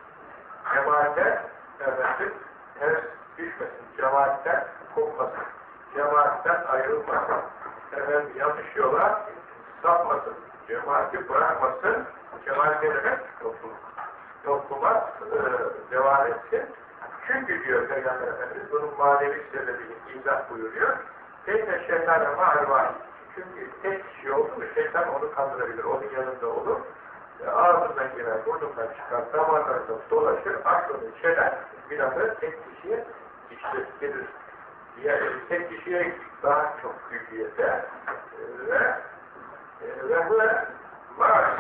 Cemaate efendim, ters düşmesin, cemaatten kopmasın, cemaatten ayrılmasın, efendim yanlış yola sapmasın, cemaati bırakmasın, Cemal ne demek? Toplum. Topluma e, devam etsin. Çünkü diyor Peygamber Efendimiz, bunun manevi sebebini izah buyuruyor. Teyze şeytan ama arvah. Çünkü tek kişi oldu mu şeytan onu kandırabilir, onun yanında olur. E, ağzından girer, burnundan çıkar, damarlarından dolaşır, aklını çeler, anda tek kişiye işlettirir. Yani tek kişiye daha çok gücüyete e, ve e, ve bu var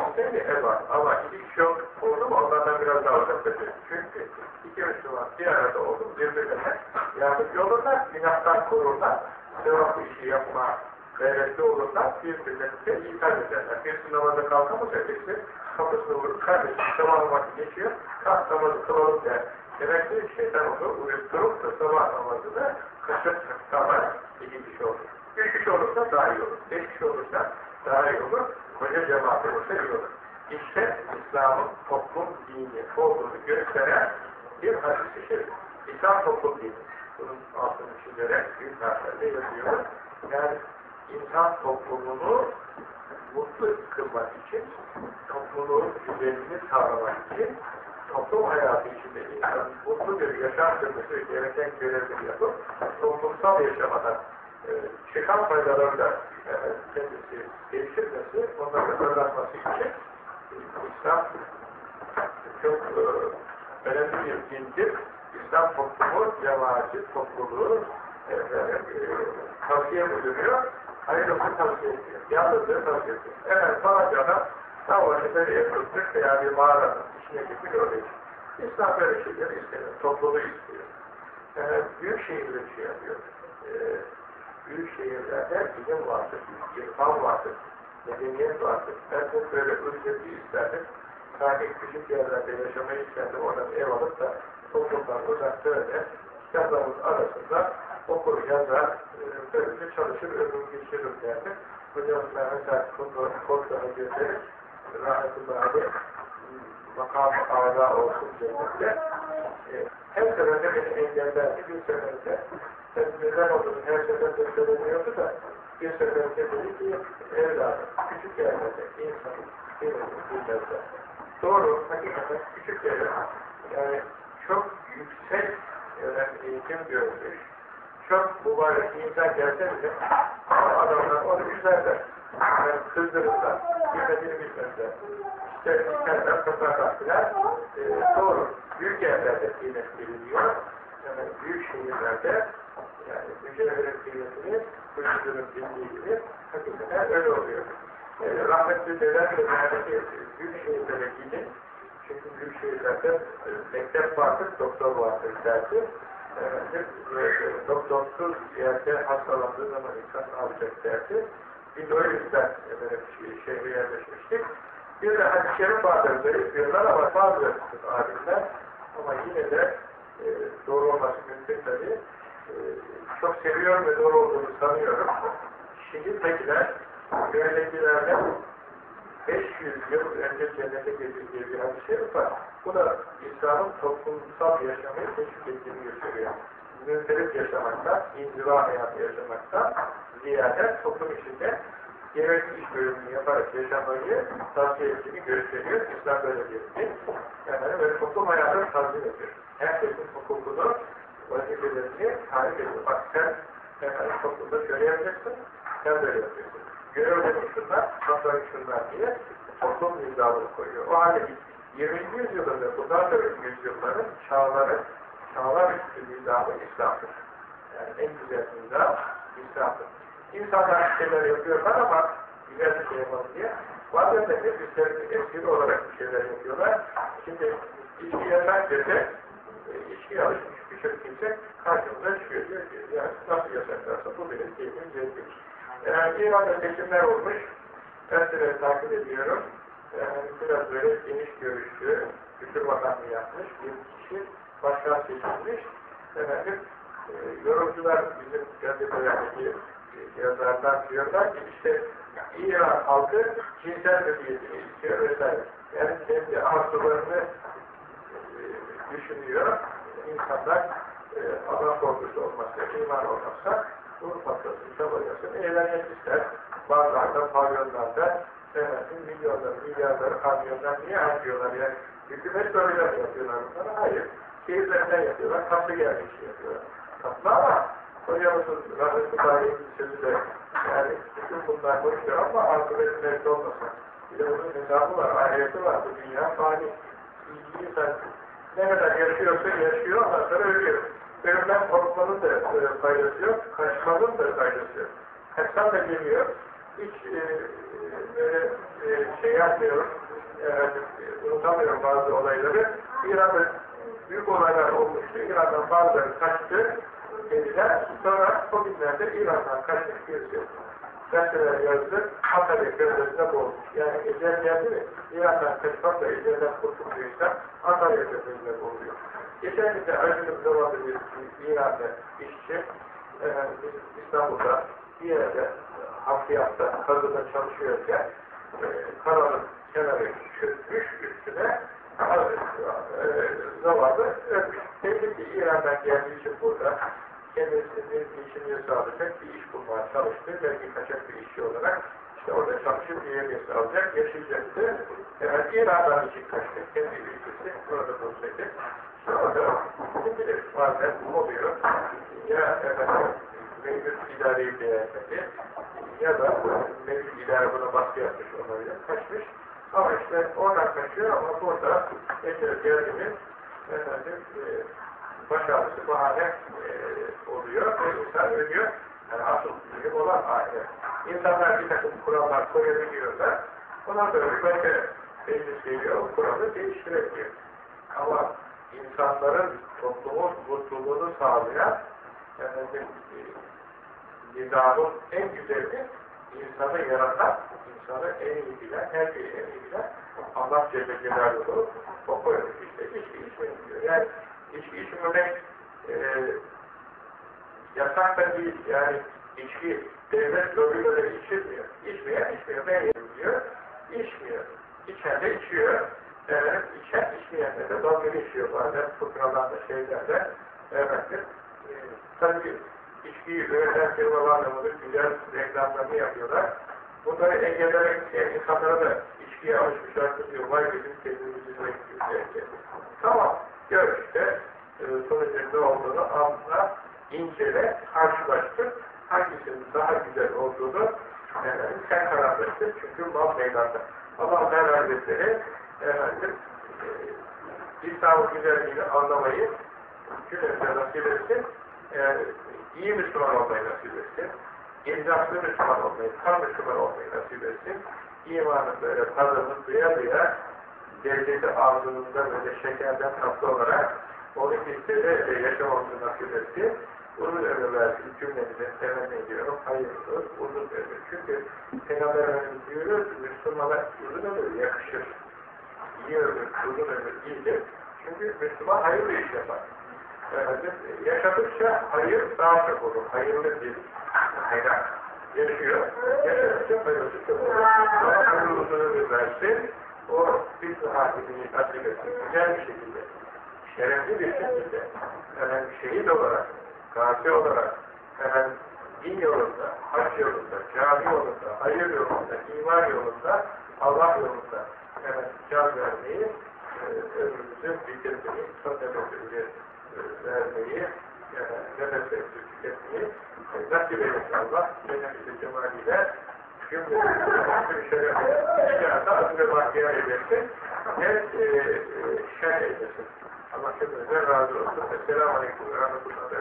ev var. Ama iki kişi oldu mu onlardan biraz daha uzaklaşır. Çünkü iki Müslüman bir arada oldu birbirine yardımcı olurlar, günahtan korurlar, sevaplı işi yapma gayretli olurlar, birbirlerine ikaz ederler. Birisi namaza kalkamaz, ötekisi kapısını vurur, kardeşim sabah vakti geçiyor, kalk namazı kılalım der. Demek ki şeytan onu uyutturup da sabah namazını kaçırtmak daha iki kişi olur. Bir kişi olursa daha iyi olur. Beş kişi olursa daha iyi olur. Koca cemaat olursa iyi olur. İşte İslam'ın toplum dini olduğunu gösteren bir hadis-i şerif. İslam toplum dini. Bunun altını çizerek büyük harflerle yazıyor. Yani insan toplumunu mutlu kılmak için, topluluğun düzenini sağlamak için, toplum hayatı içinde insanın mutlu bir yaşam sürmesi gereken görevleri yapıp, toplumsal yaşamadan e, çıkan faydalarla e, kendisi geliştirmesi, onları kazanması için İslam çok e, önemli bir dindir. İslam toplumu, cemaati, topluluğu e, e, tavsiye buyuruyor. Hayırlısı tavsiye ediyor. Yalnızlığı tavsiye ediyor. Evet, Malatya'da Savaşı böyle yapılmış veya bir mağaranın içine gitmiş öyle İslam böyle şeyleri istemiyor. Topluluğu istiyor. Yani büyük şehirler şey yapıyor. Ee, büyük şehirlerde bilim vardır, irfan vardır, medeniyet vardır. De böyle ülkesi isterdim. Sanki küçük yerlerde yaşamayı isterdim. Oradan ev alıp da toplumdan uzakta öyle kitaplarımız arasında okur, yazar, e, böylece çalışır, ömrüm geçirir derdim. Hocam ben mesela kodlara gösterip rahmetullahi makam ağza olsun cennette e, her seferinde beni engellerdi bir seferinde neden olduğunu her seferinde söylemiyordu da bir seferinde dedi ki evladım küçük yerlerde insanın bilmezse doğru hakikaten küçük yerler yani çok yüksek eğitim görmüş çok mübarek insan gelse bile adamlar onu üzerler yani kızdırırlar bilmediğini bilmezler. İşte isterler tutarlar filan. E, doğru büyük yerlerde kıymet veriliyor yani büyük şehirlerde yani mücevherin kıymetini kuyucunun bildiği gibi hakikaten öyle oluyor e, rahmetli deden de yani büyük şehirlere gidin çünkü büyük şehirlerde e, mektep vardır, doktor vardır derdi efendim, e, doktorsuz yerde hastalandığı zaman insan alacak derdi. Biz o yüzden efendim, şehre yerleşmiştik. Bir de hadis-i şerif vardır zayıf diyorlar ama bazı alimler ama yine de e, doğru olması mümkün tabii. E, çok seviyorum ve doğru olduğunu sanıyorum. Şehirdekiler, köydekilerden 500 yıl önce cennete girdiği bir hadis-i var. Bu da İslam'ın toplumsal yaşamayı teşvik ettiğini gösteriyor. Münferit yaşamakta, inziva hayatı yaşamakta, ziyade toplum içinde yönetim iş bölümünü yaparak yaşamayı tavsiye ettiğini gösteriyor. İslam böyle bir din. Yani böyle toplum hayatını tavsiye ediyor. Herkesin hukukunu, vazifelerini tarif ediyor. Bak sen efendim, toplumda şöyle yapacaksın, sen böyle yapacaksın. Görevlerin şunlar, şunlar şunlar diye toplum nizamını koyuyor. O halde 20. yüzyılda ve bundan sonraki yüzyılların çağları, çağlar üstü nizamı İslam'dır. Yani en güzel nizam İslam'dır. İnsanlar şeyler yapıyorlar ama güzel bir şey yapalım diye. Bazen de hep espri olarak bir şeyler yapıyorlar. Şimdi içki yasak dese, içki alışmış birçok kimse karşımıza çıkıyor. Diyor ki, ya nasıl yasaklarsa bu benim keyfim zevkim. Yani İran'da seçimler olmuş. De takip ediyorum yani biraz böyle geniş görüşlü, kültür bakanlığı yapmış bir kişi başkan seçilmiş. Efendim, e, yorumcular bizim gazetelerdeki e, yazarlar diyorlar ki işte İran halkı cinsel hürriyetini istiyor vesaire. Yani kendi arzularını e, düşünüyor. İnsanlar e, Allah korkusu olmazsa, iman olmazsa bunu patlasın, çabalasın, eğlenmek ister. Barlarda, pavyonlarda, efendim, milyonları, milyarları kamyonlar niye harcıyorlar yani? Hükümet böyle yapıyorlar bunları. Hayır. Keyiflerinden yapıyorlar. Geldiği için yapıyorlar. Tatlı ama hocamızın rahmetli tarihinin sözü yani bütün bunlar boştur ama akıbet mevcut olmasın. Bir de bunun hesabı var, ahireti var. Bu dünya fani. İyi insan ne kadar yaşıyorsa yaşıyor, ondan sonra ölüyor. Ölümden korkmanın da e, faydası yok, kaçmanın da faydası yok. Kaçsan da geliyor, hiç e, böyle e, şey yapmıyorum, efendim, e, unutamıyorum bazı olayları. İran'da büyük olaylar olmuştu, İran'dan bazıları kaçtı, dediler. Sonra o günlerde İran'dan kaçtık birisi. Gazeteler yazdı, Antalya Körfezi'ne boğulmuş. Yani ecel geldi mi, İran'dan kaçmak da ecelden kurtuluyorsa Antalya Körfezi'ne boğuluyor. Geçen gün de ayrılık zamanında bir, İran'da işçi, efendim, İstanbul'da bir yerde hafriyatta, kazıda çalışıyorken e, kanalın kenarı çökmüş üstüne e, zavallı ölmüş. Belli ki İran'dan geldiği için burada kendisinin geçimini sağlayacak bir iş bulmaya çalıştı. Belki kaçak bir işçi olarak işte orada çalışıp yemeği alacak, yaşayacaktı. Evet, İran'dan için kaçtı. Kendi ülkesi orada bulacaktı. Kim bilir bazen oluyor. Ya efendim mevcut idareyi beğenmedi ya da mevcut idare buna baskı yapmış olabilir. Kaçmış. Ama işte oradan kaçıyor ama burada getirip geldi mi efendim e, baş ağrısı bahane e, oluyor ve insan ölüyor. Yani asıl olan ahiret. İnsanlar bir takım kurallar koyabiliyorlar. Sonra bir başka meclis geliyor, o kuralı değiştirebiliyor. Ama insanların toplumun mutluluğunu sağlayan efendim, e, nizamın en güzeli insanı yaratan, insanı en iyi bilen, her şeyi en iyi bilen Allah Celle Celaluhu o koymuş işte. Hiçbir içmeyin diyor. Yani içki içmemek e, yasak da değil. Yani içki devlet zoruyla da içilmiyor. İçmeyen içmiyor. Ben diyor. İçmiyor. İçen de içiyor. Evet, içen içmeyenler de dalga geçiyor bazen fıkralarla şeylerle. Efendim, e, tabii içkiyi üreten firmalarla bunu güzel reklamlarını yapıyorlar. Bunları engellemek isteyen insanlara da içkiye alışmışlar diyor. Vay bizim kendimizi bekliyoruz. Tamam, gör işte e, sonucun ne olduğunu anla, incele, karşılaştır. Hangisinin daha güzel olduğunu efendim, sen kararlaştır. Çünkü mal meydanda. Allah Hazretleri efendim e, İslam'ın güzelliğini anlamayı cümlemize nasip etsin. E, iyi Müslüman olmayı nasip etsin. İnsaflı Müslüman olmayı, tam Müslüman olmayı nasip etsin. İmanın böyle tadını duya duya derecesi ağzınızda böyle şekerden tatlı olarak onu hissi ve yaşamamızı nasip etsin. Uzun ömür versin cümlemize temenni ediyorum. Hayırlı, uzun ömür. Çünkü Peygamber Efendimiz diyoruz, Müslümana uzun ömür yakışır. İyi ömür, uzun ömür iyidir. Çünkü Müslüman hayırlı iş yapar. Efendim, yaşadıkça hayır daha çok olur. Hayırlı bir hayran. Yaşıyor. Yaşadıkça hayırlı çok olur. Allah hayırlı uzun ömür versin. O bir hakimini tatbik etsin. Güzel bir şekilde. Şerefli bir şekilde. Efendim, şehit olarak, gazi olarak, efendim, din yolunda, hac yolunda, cami yolunda, hayır yolunda, iman yolunda, Allah yolunda efendim, can vermeyi, e, ömrümüzü bitirmeyi, son nefesimizi e, vermeyi, yani nefesimizi tüketmeyi e, nasip eylesin Allah, cennet-i cemaliyle cümlemizi şerefe, şerata adı ve bakiya eylesin, ve e, e, şer eylesin. Allah hepinize razı olsun. Esselamu Aleyküm ve Rahmetullah ve